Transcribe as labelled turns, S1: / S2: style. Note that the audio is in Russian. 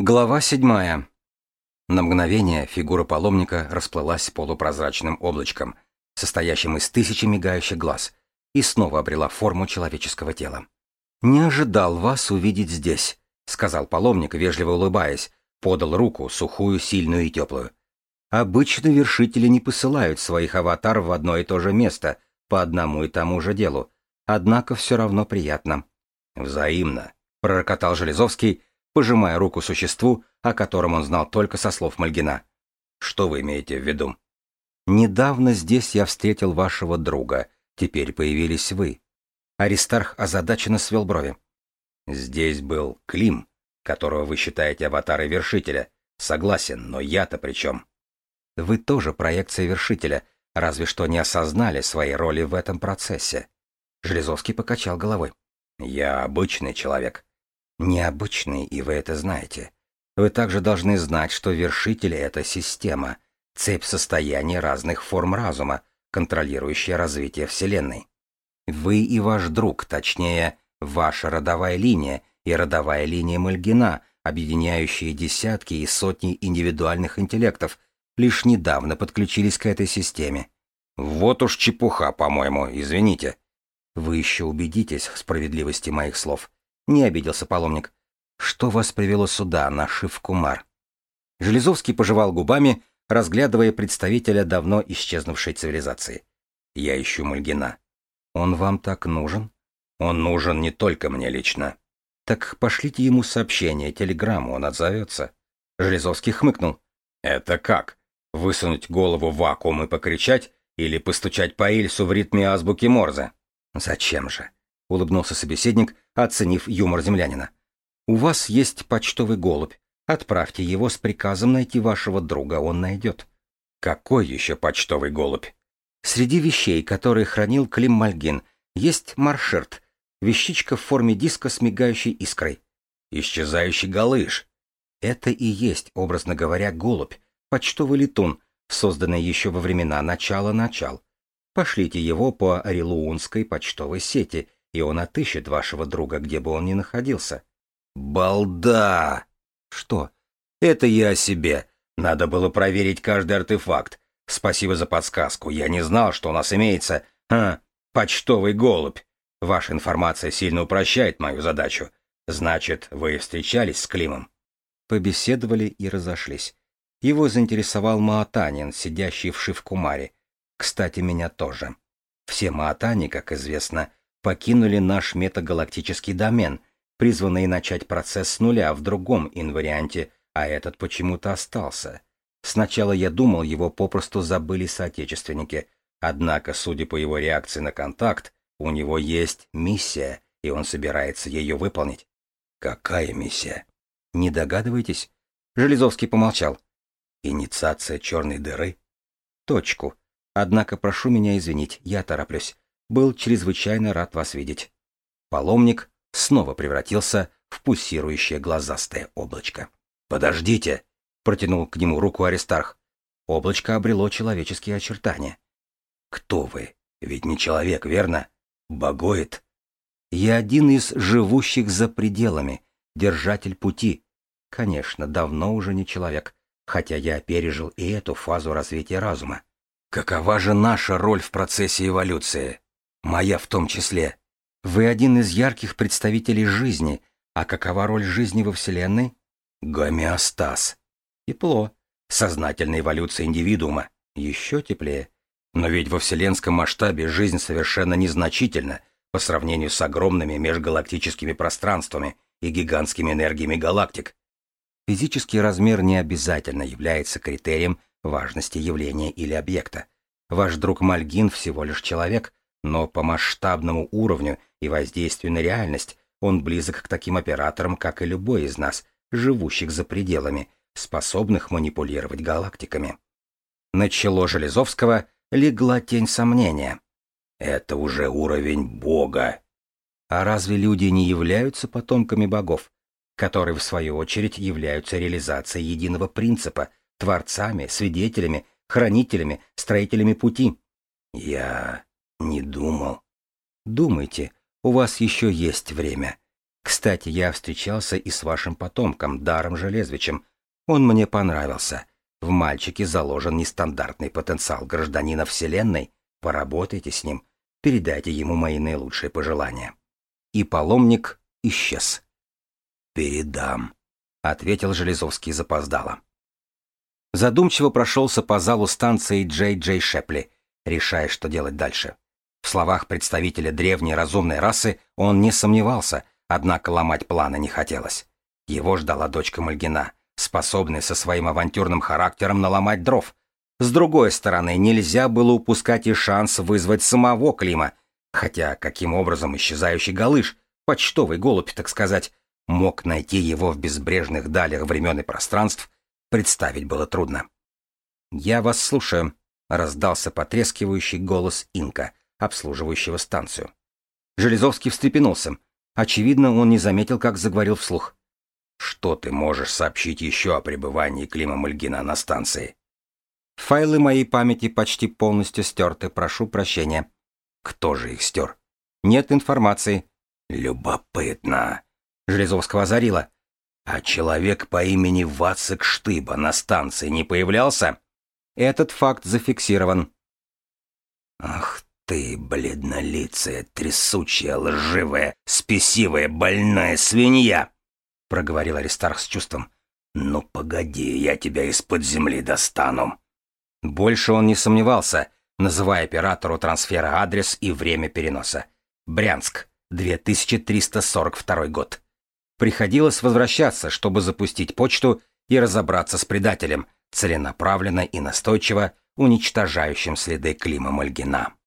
S1: Глава седьмая. На мгновение фигура паломника расплылась полупрозрачным облачком, состоящим из тысячи мигающих глаз, и снова обрела форму человеческого тела. «Не ожидал вас увидеть здесь», — сказал паломник, вежливо улыбаясь, подал руку, сухую, сильную и теплую. «Обычно вершители не посылают своих аватаров в одно и то же место, по одному и тому же делу, однако все равно приятно». «Взаимно», — пророкотал Железовский, пожимая руку существу, о котором он знал только со слов Мальгина. «Что вы имеете в виду?» «Недавно здесь я встретил вашего друга. Теперь появились вы». Аристарх озадаченно свел брови. «Здесь был Клим, которого вы считаете аватарой Вершителя. Согласен, но я-то при чем?» «Вы тоже проекция Вершителя, разве что не осознали своей роли в этом процессе». Железовский покачал головой. «Я обычный человек необычный, и вы это знаете. Вы также должны знать, что вершитель — это система, цепь состояний разных форм разума, контролирующая развитие Вселенной. Вы и ваш друг, точнее, ваша родовая линия и родовая линия Мальгина, объединяющие десятки и сотни индивидуальных интеллектов, лишь недавно подключились к этой системе. Вот уж чепуха, по-моему, извините. Вы еще убедитесь в справедливости моих слов. Не обиделся паломник. Что вас привело сюда, на Шивкумар? Железовский пожевал губами, разглядывая представителя давно исчезнувшей цивилизации. Я ищу Мальгина. Он вам так нужен? Он нужен не только мне лично. Так пошлите ему сообщение, телеграмму, он отзовется. Железовский хмыкнул. Это как? Высунуть голову в вакуум и покричать или постучать по Ильсу в ритме азбуки Морзе? Зачем же? — улыбнулся собеседник, оценив юмор землянина. «У вас есть почтовый голубь. Отправьте его с приказом найти вашего друга, он найдет». «Какой еще почтовый голубь?» «Среди вещей, которые хранил Клим Мальгин, есть маршерт, вещичка в форме диска с мигающей искрой». «Исчезающий галыш». Это и есть, образно говоря, голубь, почтовый летун, созданный еще во времена начала-начал. Пошлите его по Орелуунской почтовой сети — и он отыщет вашего друга, где бы он ни находился. Балда! Что? Это я о себе. Надо было проверить каждый артефакт. Спасибо за подсказку. Я не знал, что у нас имеется... А, почтовый голубь. Ваша информация сильно упрощает мою задачу. Значит, вы встречались с Климом? Побеседовали и разошлись. Его заинтересовал Маатанин, сидящий в Шивкумаре. Кстати, меня тоже. Все Маатани, как известно, покинули наш метагалактический домен, призванный начать процесс с нуля в другом инварианте, а этот почему-то остался. Сначала я думал, его попросту забыли соотечественники, однако, судя по его реакции на контакт, у него есть миссия, и он собирается ее выполнить. Какая миссия? Не догадываетесь? Железовский помолчал. Инициация черной дыры? Точку. Однако прошу меня извинить, я тороплюсь. Был чрезвычайно рад вас видеть. Паломник снова превратился в пульсирующее глазастое облачко. «Подождите!» — протянул к нему руку Аристарх. Облачко обрело человеческие очертания. «Кто вы? Ведь не человек, верно? Богоид?» «Я один из живущих за пределами, держатель пути. Конечно, давно уже не человек, хотя я пережил и эту фазу развития разума. Какова же наша роль в процессе эволюции?» Моя в том числе. Вы один из ярких представителей жизни, а какова роль жизни во Вселенной? Гомеостаз. Тепло. Сознательная эволюция индивидуума. Еще теплее. Но ведь во вселенском масштабе жизнь совершенно незначительна по сравнению с огромными межгалактическими пространствами и гигантскими энергиями галактик. Физический размер не обязательно является критерием важности явления или объекта. Ваш друг Мальгин всего лишь человек, но по масштабному уровню и воздействию на реальность он близок к таким операторам, как и любой из нас, живущих за пределами, способных манипулировать галактиками. На чело Железовского легла тень сомнения. Это уже уровень Бога. А разве люди не являются потомками богов, которые, в свою очередь, являются реализацией единого принципа, творцами, свидетелями, хранителями, строителями пути? Я не думал. Думайте, у вас еще есть время. Кстати, я встречался и с вашим потомком, Даром Железвичем. Он мне понравился. В мальчике заложен нестандартный потенциал гражданина Вселенной. Поработайте с ним. Передайте ему мои наилучшие пожелания. И паломник исчез. «Передам», — ответил Железовский запоздало. Задумчиво прошелся по залу станции Джей Джей Шепли, решая, что делать дальше. В словах представителя древней разумной расы он не сомневался, однако ломать планы не хотелось. Его ждала дочка Мальгина, способная со своим авантюрным характером наломать дров. С другой стороны, нельзя было упускать и шанс вызвать самого Клима, хотя каким образом исчезающий галыш, почтовый голубь, так сказать, мог найти его в безбрежных далях времен и пространств, представить было трудно. «Я вас слушаю», — раздался потрескивающий голос Инка, обслуживающего станцию. Железовский встрепенулся. Очевидно, он не заметил, как заговорил вслух. «Что ты можешь сообщить еще о пребывании Клима Мальгина на станции?» «Файлы моей памяти почти полностью стерты, прошу прощения». «Кто же их стер?» «Нет информации». «Любопытно». Железовского озарило. «А человек по имени Вацик Штыба на станции не появлялся?» «Этот факт зафиксирован». «Ах ты, бледнолицая, трясучая, лживая, спесивая, больная свинья!» — проговорил Аристарх с чувством. «Ну погоди, я тебя из-под земли достану». Больше он не сомневался, называя оператору трансфера адрес и время переноса. Брянск, 2342 год. Приходилось возвращаться, чтобы запустить почту и разобраться с предателем, целенаправленно и настойчиво уничтожающим следы Клима Мальгина.